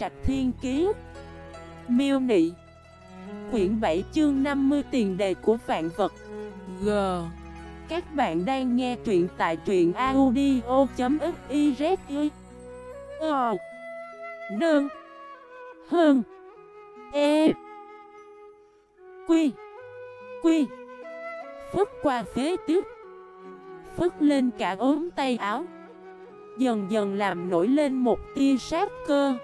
Trạch Thiên Kiế Miêu Nị. Quyển 7 chương 50 tiền đề của vạn vật. G. Các bạn đang nghe truyện tại truyện audio.xyz Ờ. Nương. Hơn E. Quy. Quy. Phức qua phế tiếp Phức lên cả ốm tay áo. Dần dần làm nổi lên một tia sát cơ.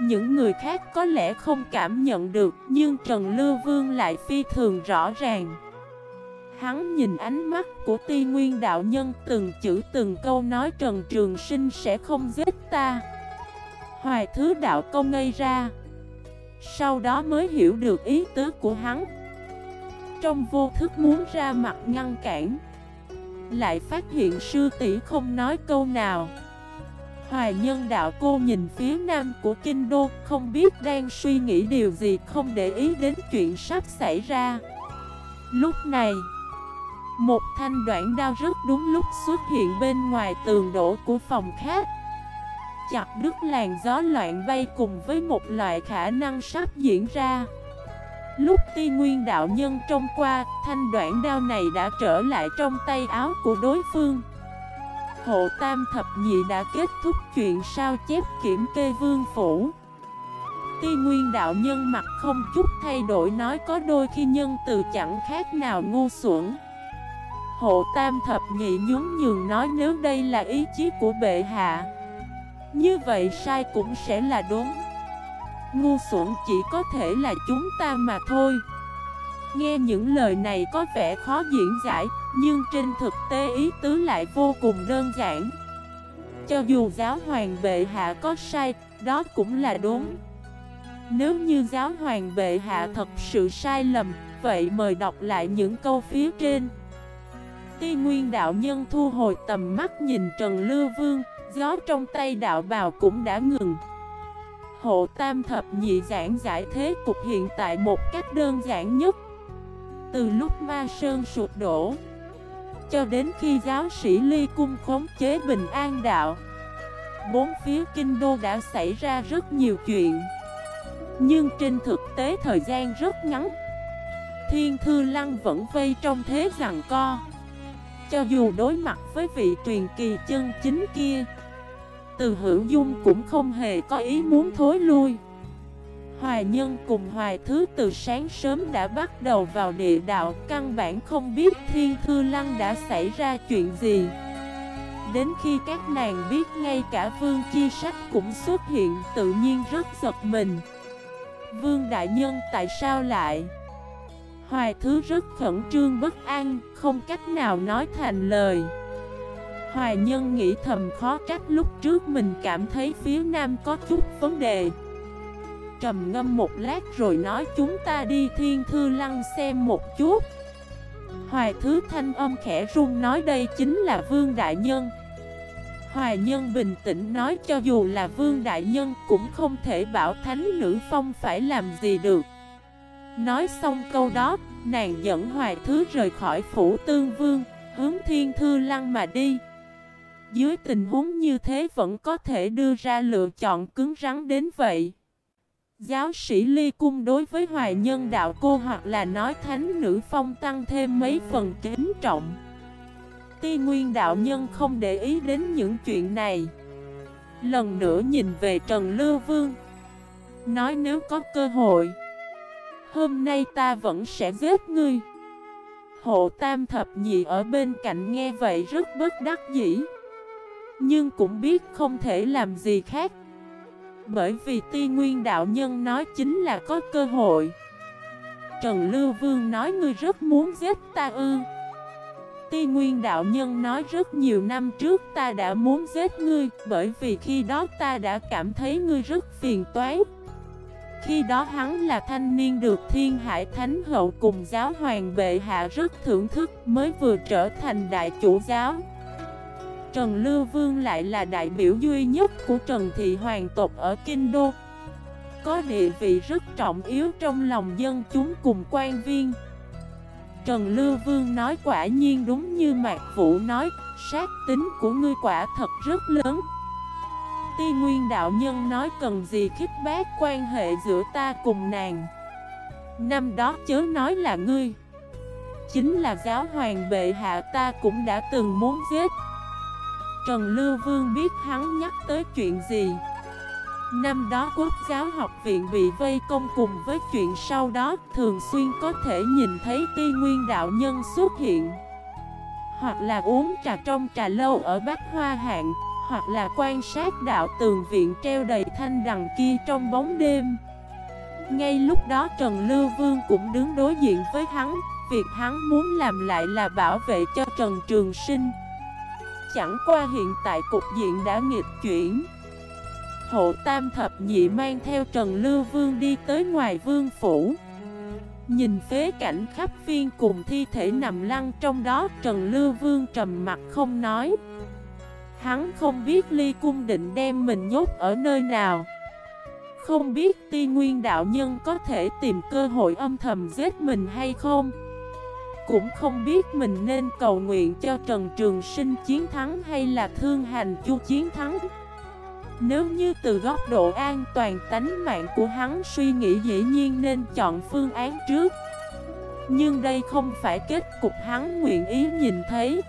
Những người khác có lẽ không cảm nhận được, Nhưng Trần Lưu Vương lại phi thường rõ ràng. Hắn nhìn ánh mắt của ti nguyên đạo nhân từng chữ từng câu nói Trần Trường Sinh sẽ không giết ta. Hoài thứ đạo công ngây ra. Sau đó mới hiểu được ý tứ của hắn. Trong vô thức muốn ra mặt ngăn cản, Lại phát hiện sư tỷ không nói câu nào. Hoài nhân đạo cô nhìn phía nam của kinh đô Không biết đang suy nghĩ điều gì Không để ý đến chuyện sắp xảy ra. Lúc này Một thanh đoạn đao rất đúng lúc xuất hiện bên ngoài tường đổ của phòng khác Chặt đứt làn gió loạn bay cùng với một loại khả năng sắp diễn ra. Lúc ti nguyên đạo nhân trông qua, thanh đoạn đao này đã trở lại trong tay áo của đối phương. Hộ tam thập nhị đã kết thúc chuyện sao chép kiểm kê vương phủ. Ti nguyên đạo nhân mặt không chút thay đổi nói có đôi khi nhân từ chẳng khác nào ngu xuẩn. Hộ tam thập nhị nhún nhường nói nếu đây là ý chí của bệ hạ, Như vậy sai cũng sẽ là đúng. Ngu xuẩn chỉ có thể là chúng ta mà thôi. Nghe những lời này có vẻ khó diễn giải. Nhưng trên thực tế ý tứ lại vô cùng đơn giản. Cho dù giáo hoàng bệ hạ có sai, Đó cũng là đúng. Nếu như giáo hoàng bệ hạ thật sự sai lầm, Vậy mời đọc lại những câu phía trên. Ti nguyên đạo nhân thu hồi tầm mắt nhìn Trần Lưu Vương, Gió trong tay đạo bào cũng đã ngừng. Hộ tam thập nhị giảng giải thế cục hiện tại một cách đơn giản nhất. Từ lúc ma sơn sụp đổ cho đến khi giáo sĩ ly cung khống chế bình an đạo. Bốn phía kinh đô đã xảy ra rất nhiều chuyện. Nhưng trên thực tế thời gian rất ngắn. Thiên Thư Lăng vẫn vây trong thế rằng co. Cho dù đối mặt với vị truyền kỳ chân chính kia, từ hữu dung cũng không hề có ý muốn thối lui. Hoài nhân cùng hoài thứ từ sáng sớm đã bắt đầu vào địa đạo. Căn bản không biết thiên thư lăng đã xảy ra chuyện gì. Đến khi các nàng biết ngay cả vương chi sách cũng xuất hiện, tự nhiên rất giật mình. Vương đại nhân, tại sao lại? Hoài thứ rất khẩn trương bất an, Không cách nào nói thành lời. Hoài nhân nghĩ thầm khó trách lúc trước mình cảm thấy phía nam có chút vấn đề. Trầm ngâm một lát rồi nói chúng ta đi thiên thư lăng xem một chút. Hoài thứ thanh âm khẽ run nói đây chính là vương đại nhân. Hoài nhân bình tĩnh nói cho dù là vương đại nhân cũng không thể bảo thánh nữ phong phải làm gì được. Nói xong câu đó, nàng dẫn hoài thứ rời khỏi phủ tương vương, hướng thiên thư lăng mà đi. Dưới tình huống như thế vẫn có thể đưa ra lựa chọn cứng rắn đến vậy. Giáo sĩ Ly Cung đối với hoài nhân đạo cô hoặc là nói thánh nữ phong tăng thêm mấy phần kính trọng. Ti nguyên đạo nhân không để ý đến những chuyện này. Lần nữa nhìn về Trần Lưu Vương. Nói nếu có cơ hội, hôm nay ta vẫn sẽ giết ngươi. Hộ tam thập nhị ở bên cạnh nghe vậy rất bất đắc dĩ. Nhưng cũng biết không thể làm gì khác bởi vì ti nguyên đạo nhân nói chính là có cơ hội. Trần Lưu Vương nói ngươi rất muốn giết ta ư. Ti Nguyên Đạo Nhân nói rất nhiều năm trước ta đã muốn giết ngươi, Bởi vì khi đó ta đã cảm thấy ngươi rất phiền toái. Khi đó hắn là thanh niên được Thiên Hải Thánh Hậu cùng giáo hoàng bệ hạ rất thưởng thức, Mới vừa trở thành đại chủ giáo. Trần Lưu Vương lại là đại biểu duy nhất của Trần Thị Hoàng tộc ở Kinh Đô. Có địa vị rất trọng yếu trong lòng dân chúng cùng quan viên. Trần Lưu Vương nói quả nhiên đúng như Mạc Vũ nói, Sát tính của ngươi quả thật rất lớn. Ti Nguyên đạo nhân nói cần gì khích bác quan hệ giữa ta cùng nàng. Năm đó chớ nói là ngươi. Chính là giáo hoàng bệ hạ ta cũng đã từng muốn giết. Trần Lưu Vương biết hắn nhắc tới chuyện gì. Năm đó quốc giáo học viện bị vây công cùng với chuyện sau đó, Thường xuyên có thể nhìn thấy ti nguyên đạo nhân xuất hiện. Hoặc là uống trà trong trà lâu ở Bách Hoa Hạng, Hoặc là quan sát đạo tường viện treo đầy thanh đằng kia trong bóng đêm. Ngay lúc đó Trần Lưu Vương cũng đứng đối diện với hắn, Việc hắn muốn làm lại là bảo vệ cho Trần Trường Sinh. Chẳng qua hiện tại cục diện đã nghịch chuyển. Hộ tam thập nhị mang theo Trần Lưu Vương đi tới ngoài vương phủ. Nhìn phế cảnh khắp viên cùng thi thể nằm lăn trong đó, Trần Lưu Vương trầm mặt không nói. Hắn không biết ly cung định đem mình nhốt ở nơi nào. Không biết ti nguyên đạo nhân có thể tìm cơ hội âm thầm giết mình hay không. Cũng không biết mình nên cầu nguyện cho Trần Trường Sinh chiến thắng hay là thương hành chu chiến thắng. Nếu như từ góc độ an toàn tánh mạng của hắn suy nghĩ dĩ nhiên nên chọn phương án trước. Nhưng đây không phải kết cục hắn nguyện ý nhìn thấy.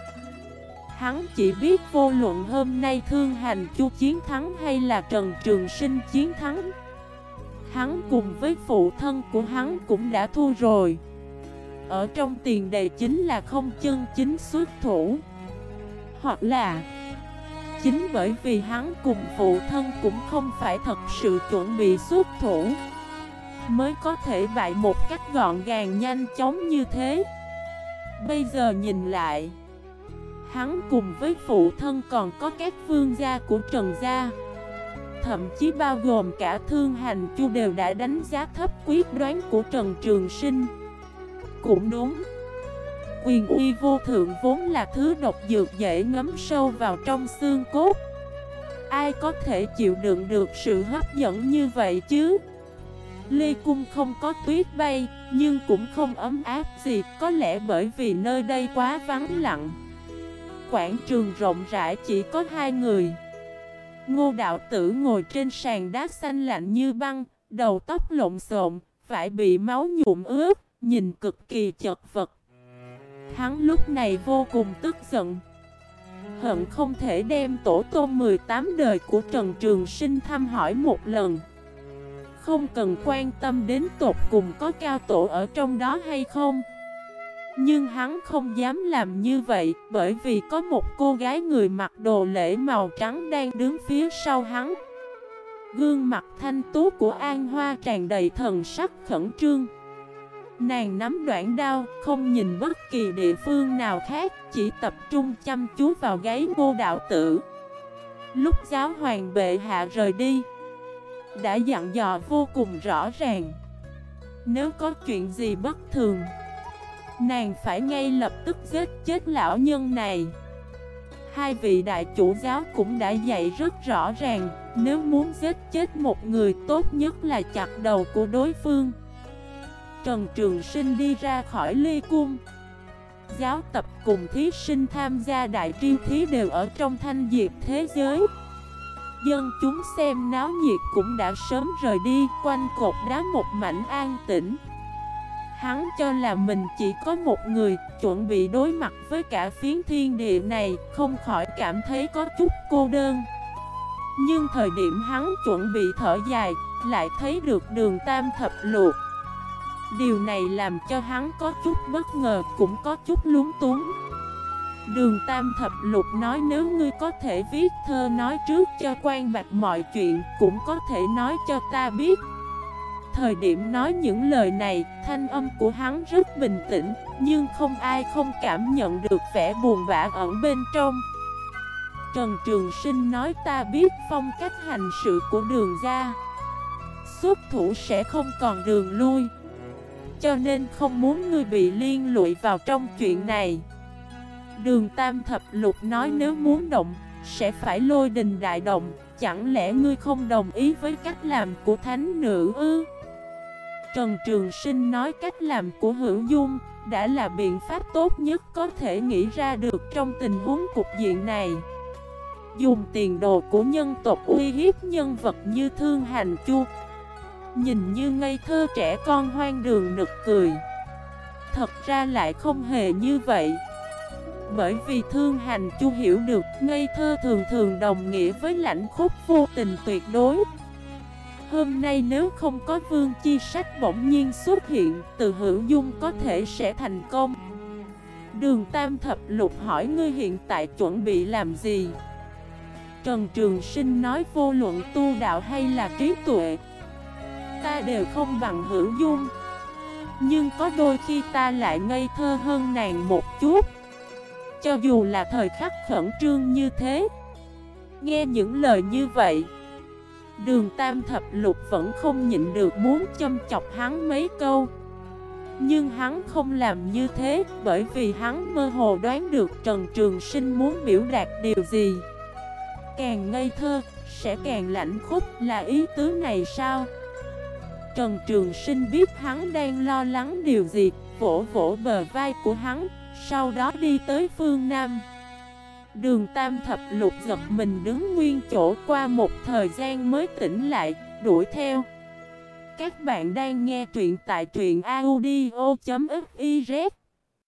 Hắn chỉ biết vô luận hôm nay thương hành chu chiến thắng hay là Trần Trường Sinh chiến thắng, Hắn cùng với phụ thân của hắn cũng đã thua rồi. Ở trong tiền đề chính là không chân chính xuất thủ. Hoặc là, Chính bởi vì hắn cùng phụ thân cũng không phải thật sự chuẩn bị xuất thủ, Mới có thể bại một cách gọn gàng nhanh chóng như thế. Bây giờ nhìn lại, Hắn cùng với phụ thân còn có các vương gia của Trần Gia, Thậm chí bao gồm cả thương hành chu đều đã đánh giá thấp quyết đoán của Trần Trường Sinh. Cũng đúng. Quyền uy vô thượng vốn là thứ độc dược dễ ngấm sâu vào trong xương cốt. Ai có thể chịu đựng được sự hấp dẫn như vậy chứ? Lê Cung không có tuyết bay, Nhưng cũng không ấm áp gì, Có lẽ bởi vì nơi đây quá vắng lặng. Quảng trường rộng rãi chỉ có hai người. Ngô đạo tử ngồi trên sàn đá xanh lạnh như băng, Đầu tóc lộn xộn Phải bị máu nhuộm ướt. Nhìn cực kỳ chật vật. Hắn lúc này vô cùng tức giận. Hận không thể đem tổ tôm 18 đời của Trần Trường Sinh thăm hỏi một lần. Không cần quan tâm đến tột cùng có cao tổ ở trong đó hay không. Nhưng hắn không dám làm như vậy Bởi vì có một cô gái người mặc đồ lễ màu trắng đang đứng phía sau hắn. Gương mặt thanh tú của An Hoa tràn đầy thần sắc khẩn trương. Nàng nắm đoạn đao, không nhìn bất kỳ địa phương nào khác, chỉ tập trung chăm chú vào gáy ngô đạo tử. Lúc giáo hoàng bệ hạ rời đi, đã dặn dò vô cùng rõ ràng. Nếu có chuyện gì bất thường, nàng phải ngay lập tức giết chết lão nhân này. Hai vị đại chủ giáo cũng đã dạy rất rõ ràng, nếu muốn giết chết một người tốt nhất là chặt đầu của đối phương. Trần Trường Sinh đi ra khỏi Ly Cung. Giáo tập cùng thí sinh tham gia đại triêu thí đều ở trong thanh diệp thế giới. Dân chúng xem náo nhiệt cũng đã sớm rời đi, Quanh cột đá một mảnh an tĩnh. Hắn cho là mình chỉ có một người, chuẩn bị đối mặt với cả phiến thiên địa này, Không khỏi cảm thấy có chút cô đơn. Nhưng thời điểm hắn chuẩn bị thở dài, Lại thấy được đường tam thập luộc Điều này làm cho hắn có chút bất ngờ cũng có chút lúng túng. Đường Tam Thập Lục nói nếu ngươi có thể viết thơ nói trước cho quan bạch mọi chuyện Cũng có thể nói cho ta biết. Thời điểm nói những lời này, thanh âm của hắn rất bình tĩnh Nhưng không ai không cảm nhận được vẻ buồn bã ẩn bên trong. Trần Trường Sinh nói ta biết phong cách hành sự của đường ra. Xuất thủ sẽ không còn đường lui cho nên không muốn ngươi bị liên lụy vào trong chuyện này. Đường Tam Thập Lục nói nếu muốn động, Sẽ phải lôi đình đại động, Chẳng lẽ ngươi không đồng ý với cách làm của thánh nữ ư? Trần Trường Sinh nói cách làm của hữu dung Đã là biện pháp tốt nhất có thể nghĩ ra được trong tình huống cục diện này. Dùng tiền đồ của nhân tộc uy hiếp nhân vật như Thương Hành Chu Nhìn như ngây thơ trẻ con hoang đường nực cười. Thật ra lại không hề như vậy. Bởi vì Thương Hành Chu hiểu được Ngây thơ thường thường đồng nghĩa với lãnh khúc vô tình tuyệt đối. Hôm nay nếu không có vương chi sách bỗng nhiên xuất hiện, Từ hữu dung có thể sẽ thành công. Đường Tam Thập Lục hỏi ngươi hiện tại chuẩn bị làm gì? Trần Trường Sinh nói vô luận tu đạo hay là trí tuệ Ta đều không bằng hữu dung. Nhưng có đôi khi ta lại ngây thơ hơn nàng một chút. Cho dù là thời khắc khẩn trương như thế Nghe những lời như vậy Đường Tam Thập Lục vẫn không nhịn được muốn châm chọc hắn mấy câu. Nhưng hắn không làm như thế Bởi vì hắn mơ hồ đoán được Trần Trường Sinh muốn biểu đạt điều gì. Càng ngây thơ, sẽ càng lạnh khúc là ý tứ này sao? Trần Trường Sinh biết hắn đang lo lắng điều gì Vỗ vỗ bờ vai của hắn Sau đó đi tới phương Nam Đường Tam Thập Lục giật mình đứng nguyên chỗ qua một thời gian mới tỉnh lại, đuổi theo. Các bạn đang nghe truyện tại truyện audio.fif